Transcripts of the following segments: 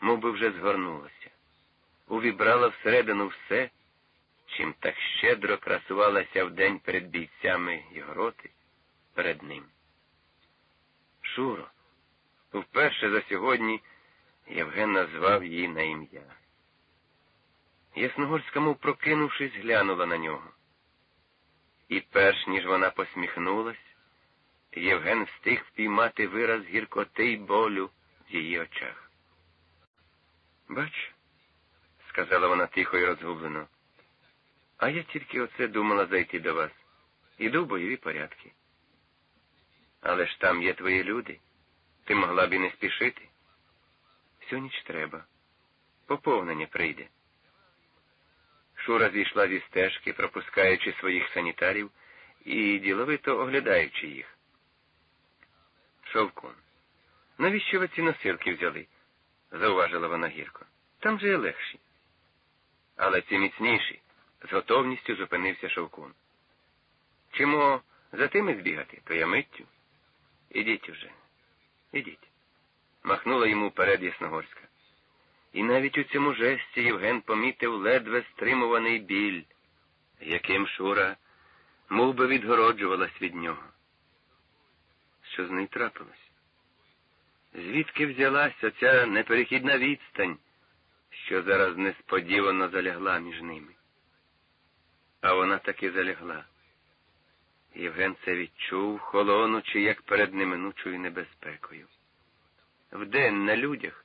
мов би вже згорнулося, увібрала всередину все, чим так щедро красувалася вдень перед бійцями його роти, перед ним. Шуро, вперше за сьогодні Євген назвав її на ім'я. Ясногорська, мов прокинувшись, глянула на нього. І перш ніж вона посміхнулась, Євген встиг впіймати вираз гіркоти й болю в її очах. Бач, сказала вона тихо і розгублено, а я тільки оце думала зайти до вас. Іду в бойові порядки. Але ж там є твої люди. Ти могла б і не спішити. Всю ніч треба. Поповнення прийде. Шура зійшла зі стежки, пропускаючи своїх санітарів і діловито оглядаючи їх. Шовкун. Навіщо ви ці носилки взяли? Зауважила вона гірко. Там же є легші. Але ці міцніші, з готовністю зупинився Шовкун. Чимо за тими збігати, то я миттю. Ідіть уже, ідіть. Махнула йому вперед Ясногорська. І навіть у цьому жесті Євген помітив ледве стримуваний біль, яким Шура мов би відгороджувалась від нього. Що з нею трапилось? Звідки взялася ця неперехідна відстань, що зараз несподівано залягла між ними? А вона таки залягла. Євген це відчув, холонучи, як перед неминучою небезпекою. Вдень на людях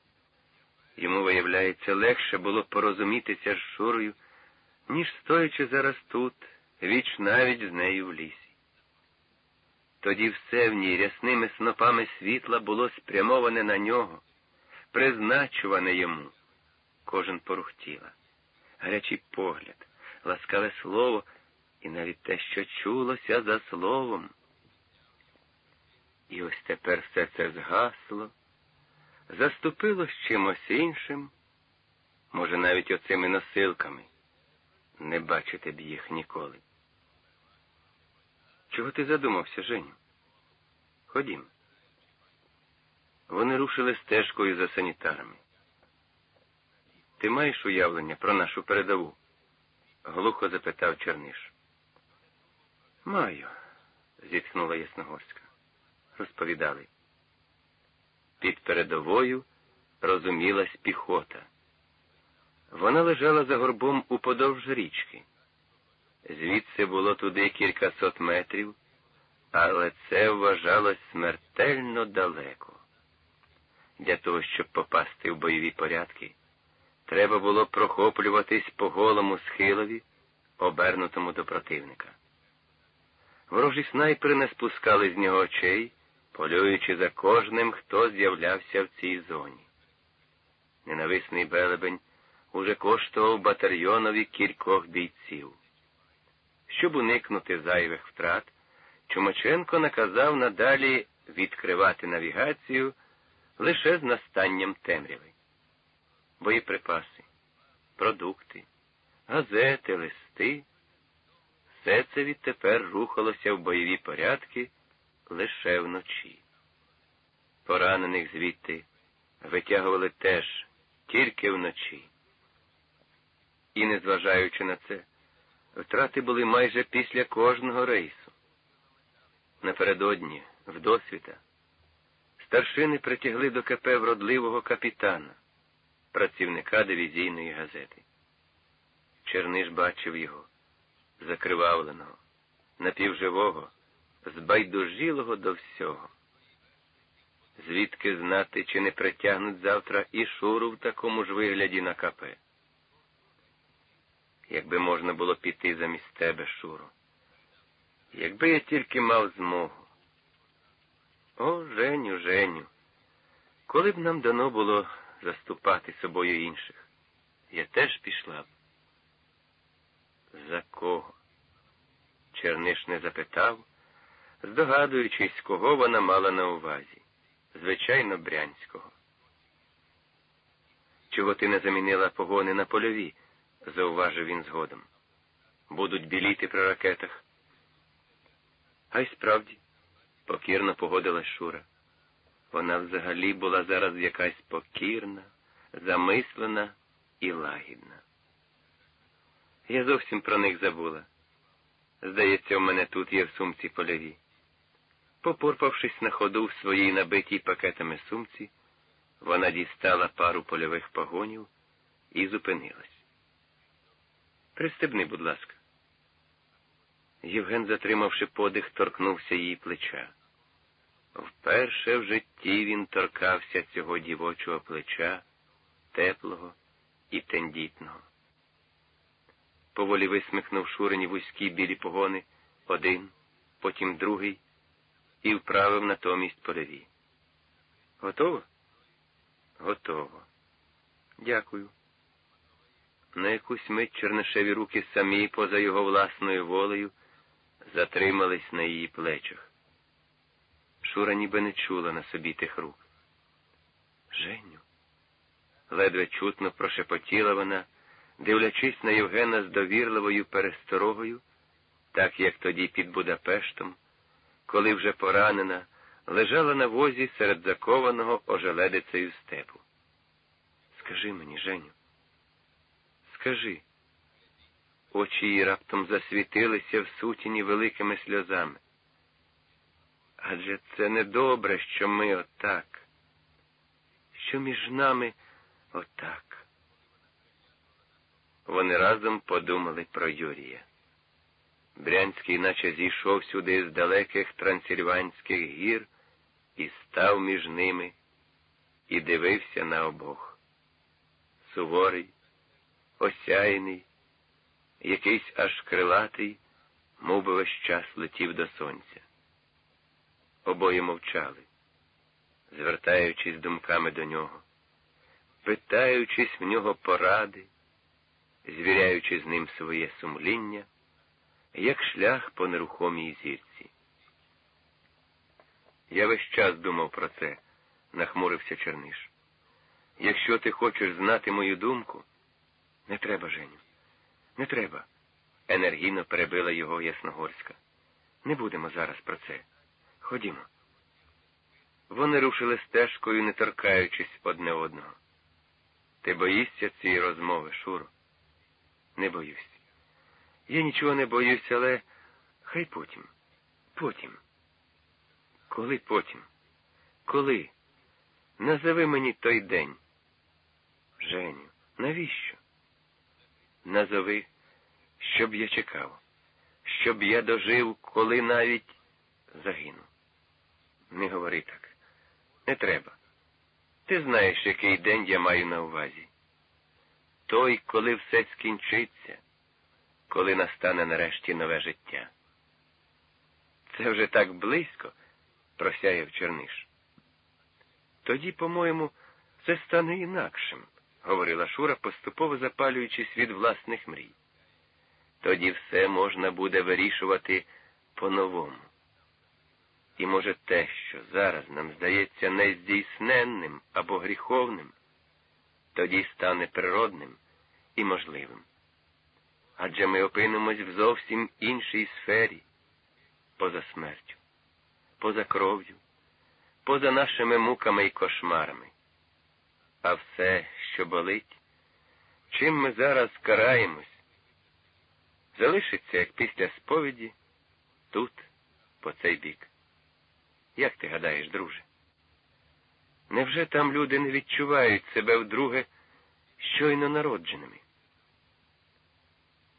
йому, виявляється, легше було порозумітися з Шурою, ніж стоячи зараз тут, віч навіть з нею в лісі. Тоді все в ній рясними снопами світла було спрямоване на нього, призначуване йому. Кожен порухтіла, гарячий погляд, ласкаве слово і навіть те, що чулося за словом. І ось тепер все це згасло, заступило з чимось іншим, може, навіть оцими носилками. Не бачити б їх ніколи. Чого ти задумався, Женю? Ходім. Вони рушили стежкою за санітарами. Ти маєш уявлення про нашу передову? глухо запитав Черниш. Маю, зітхнула Ясногорська. Розповідали. Під передовою розумілась піхота. Вона лежала за горбом уподовж річки. Звідси було туди кількасот метрів, але це вважалось смертельно далеко. Для того, щоб попасти в бойові порядки, треба було прохоплюватись по голому схилові, обернутому до противника. Ворожі снайпери не спускали з нього очей, полюючи за кожним, хто з'являвся в цій зоні. Ненависний белебень уже коштував батальйонові кількох бійців. Щоб уникнути зайвих втрат, Чумаченко наказав надалі відкривати навігацію лише з настанням темряви. Боєприпаси, продукти, газети, листи. Все це відтепер рухалося в бойові порядки лише вночі. Поранених звідти витягували теж тільки вночі. І, незважаючи на це, втрати були майже після кожного рейсу. Напередодні, в досвіта, старшини притягли до КП вродливого капітана, працівника дивізійної газети. Черниш бачив його, закривавленого, напівживого, збайдужілого до всього. Звідки знати, чи не притягнуть завтра і шуру в такому ж вигляді на КП? Якби можна було піти замість тебе, Шуро. Якби я тільки мав змогу. О, Женю, Женю, коли б нам дано було заступати собою інших, я теж пішла б. За кого? Черниш не запитав, здогадуючись, кого вона мала на увазі. Звичайно, брянського. Чого ти не замінила погони на польові? Зауважив він згодом. Будуть біліти при ракетах. А й справді, покірно погодилась Шура. Вона взагалі була зараз якась покірна, замислена і лагідна. Я зовсім про них забула. Здається, в мене тут є в сумці польові. Попорпавшись на ходу в своїй набитій пакетами сумці, вона дістала пару польових погонів і зупинилась. Пристебни, будь ласка. Євген, затримавши подих, торкнувся її плеча. Вперше в житті він торкався цього дівочого плеча, теплого і тендітного. Поволі висмикнув шурені вузькі білі погони один, потім другий, і вправив натомість полеві. Готово? Готово. Дякую. На якусь мить чернишеві руки самі, поза його власною волею, затримались на її плечах. Шура ніби не чула на собі тих рук. Женю, ледве чутно прошепотіла вона, дивлячись на Євгена з довірливою пересторогою, так як тоді під Будапештом, коли вже поранена, лежала на возі серед закованого ожеледицею степу. Скажи мені, Женю, скажи. Очі її раптом засвітилися в сутіні великими сльозами. Адже це недобре, що ми отак, що між нами отак. Вони разом подумали про Юрія. Брянський наче зійшов сюди з далеких трансильванських гір і став між ними і дивився на обох. Суворий, осяйний, якийсь аж крилатий, мов би весь час летів до сонця. Обоє мовчали, звертаючись думками до нього, питаючись в нього поради, звіряючи з ним своє сумління, як шлях по нерухомій зірці. Я весь час думав про це, нахмурився Черниш. Якщо ти хочеш знати мою думку, не треба, Женю, не треба, енергійно перебила його Ясногорська. Не будемо зараз про це. Ходімо. Вони рушили стежкою, не торкаючись одне одного. Ти боїшся цієї розмови, Шуро? Не боюсь. Я нічого не боюсь, але хай потім. Потім. Коли потім? Коли? Назови мені той день. Женю, навіщо? Назови, щоб я чекав, щоб я дожив, коли навіть загину. Не говори так. Не треба. Ти знаєш, який день я маю на увазі. Той, коли все скінчиться, коли настане нарешті нове життя. Це вже так близько, просяяв Черниш. Тоді, по-моєму, це стане інакшим, говорила Шура, поступово запалюючись від власних мрій. Тоді все можна буде вирішувати по-новому. І, може, те, що зараз нам здається нездійсненним або гріховним, тоді стане природним і можливим. Адже ми опинимось в зовсім іншій сфері, поза смертю, поза кров'ю, поза нашими муками і кошмарами. А все, що болить, чим ми зараз караємось, залишиться, як після сповіді, тут, по цей бік. Як ти гадаєш, друже? Невже там люди не відчувають себе вдруге щойно народженими?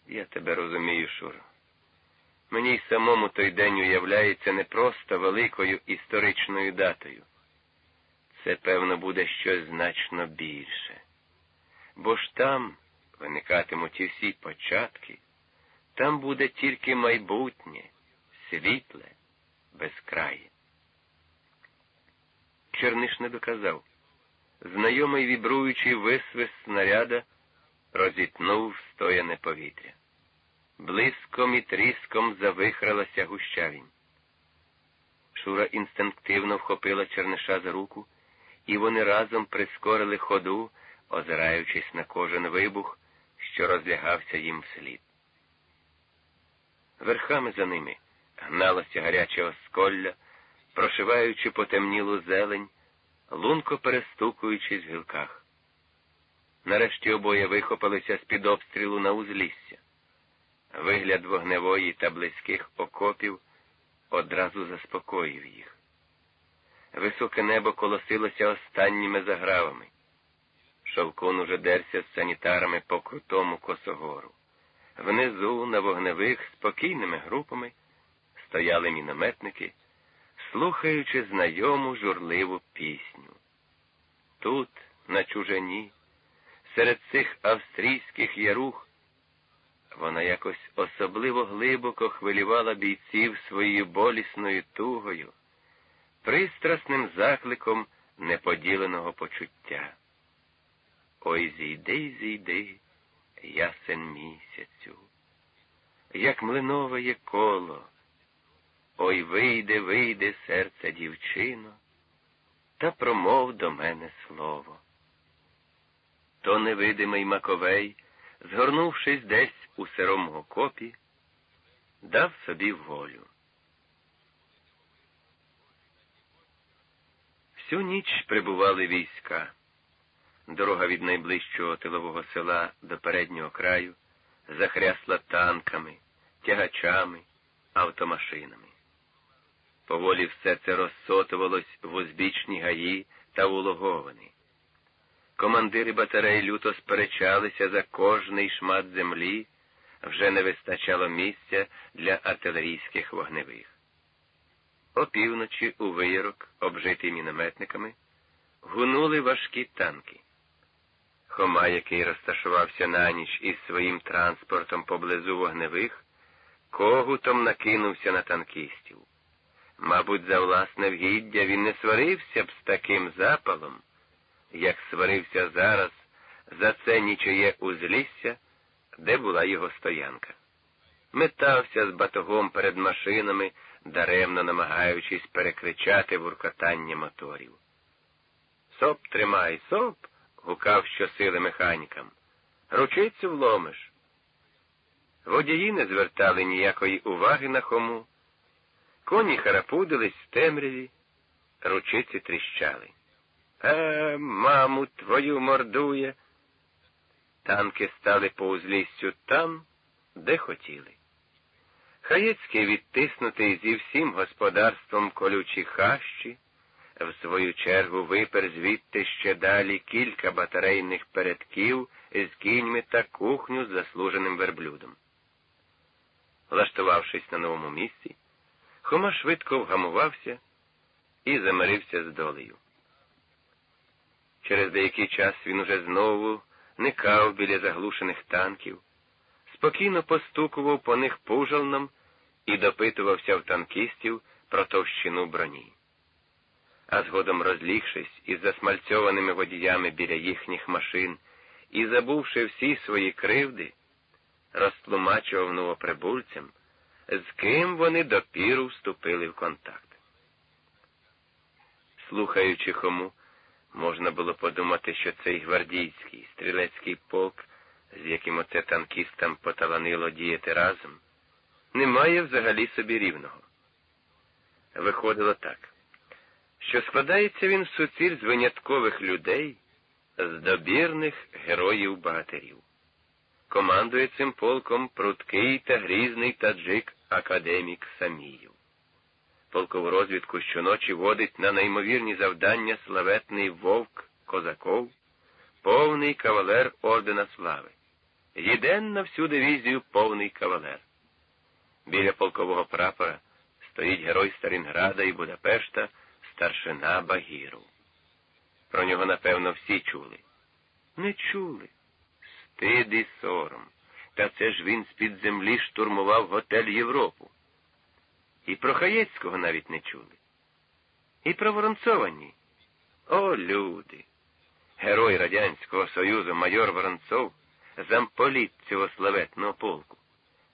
Я тебе розумію, Шуро. Мені й самому той день уявляється не просто великою історичною датою. Це, певно, буде щось значно більше. Бо ж там виникатимуть і всі початки, там буде тільки майбутнє, світле, безкрає. Черниш не доказав. Знайомий вібруючий висвист снаряда розітнув стояне повітря. Блиском і тріском завихралася гущавінь. Шура інстинктивно вхопила Черниша за руку, і вони разом прискорили ходу, озираючись на кожен вибух, що розлягався їм вслід. Верхами за ними гналося гаряче осколля, прошиваючи потемнілу зелень, лунко перестукуючись в гілках. Нарешті обоє вихопилися з-під обстрілу на узлісся. Вигляд вогневої та близьких окопів одразу заспокоїв їх. Високе небо колосилося останніми загравами. Шовкун уже дерся з санітарами по крутому косогору. Внизу, на вогневих, спокійними групами стояли мінометники, слухаючи знайому журливу пісню. Тут, на чужині, серед цих австрійських ярух, вона якось особливо глибоко хвилювала бійців своєю болісною тугою, пристрасним закликом неподіленого почуття. Ой зійди, зійди, ясен місяцю, як млинове коло, ой вийде, вийде серце дівчино, та промов до мене слово. То невидимий Маковей, згорнувшись десь у сирому окопі, дав собі волю. Всю ніч прибували війська. Дорога від найближчого тилового села до переднього краю захрясла танками, тягачами, автомашинами. Поволі все це розсотувалось в узбічні гаї та улоговини. Командири батарей люто сперечалися за кожний шмат землі, вже не вистачало місця для артилерійських вогневих. Опівночі у виярок, обжитий мінометниками, гунули важкі танки. Хома, який розташувався на ніч із своїм транспортом поблизу вогневих, когутом накинувся на танкістів. Мабуть, за власне вгіддя він не сварився б з таким запалом, як сварився зараз за це нічиє узлісся, де була його стоянка. Метався з батогом перед машинами, даремно намагаючись перекричати вуркотання моторів. Соп тримай, соп гукав щосили механікам. Ручицю вломиш. Водії не звертали ніякої уваги на хому. Коні харапудились в темряві, ручиці тріщали. Е, маму, твою мордує. Танки стали по узліссю там, де хотіли. Хаєцький відтиснутий зі всім господарством колючі хащі, в свою чергу випер звідти ще далі кілька батарейних передків з кіньми та кухню з заслуженим верблюдом. Влаштувавшись на новому місці, Хома швидко вгамувався і замирився з долею. Через деякий час він уже знову никав біля заглушених танків, спокійно постукував по них пужалном і допитувався в танкістів про товщину броні а згодом розлігшись із засмальцьованими водіями біля їхніх машин і забувши всі свої кривди, розтлумачував новоприбульцям, з ким вони допіру вступили в контакт. Слухаючи хому, можна було подумати, що цей гвардійський стрілецький полк, з яким оце танкістам поталанило діяти разом, не має взагалі собі рівного. Виходило так що складається він суціль з виняткових людей, з добірних героїв-багатирів. Командує цим полком прудкий та грізний таджик академік Саміїв. Полкову розвідку щоночі водить на неймовірні завдання славетний вовк козаков, повний кавалер ордена слави. Єден всю дивізію повний кавалер. Біля полкового прапора стоїть герой Старінграда і Будапешта старшина Багіру. Про нього, напевно, всі чули. Не чули. Стид і сором. Та це ж він з-під землі штурмував готель Європу. І про Хаєцького навіть не чули. І про Воронцова ні. О, люди! Герой Радянського Союзу майор Воронцов, замполіт цього славетного полку.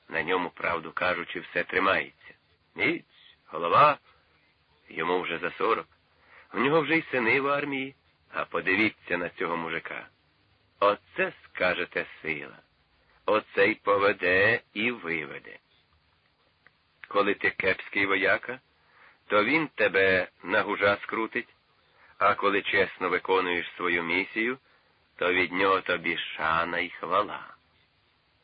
На ньому, правду кажучи, все тримається. Ніць, голова йому вже за сорок. У нього вже й сини в армії, а подивіться на цього мужика. Оце скажете сила. Оце й поведе і виведе. Коли ти кепський вояка, то він тебе на гужа скрутить, а коли чесно виконуєш свою місію, то від нього тобі шана і хвала.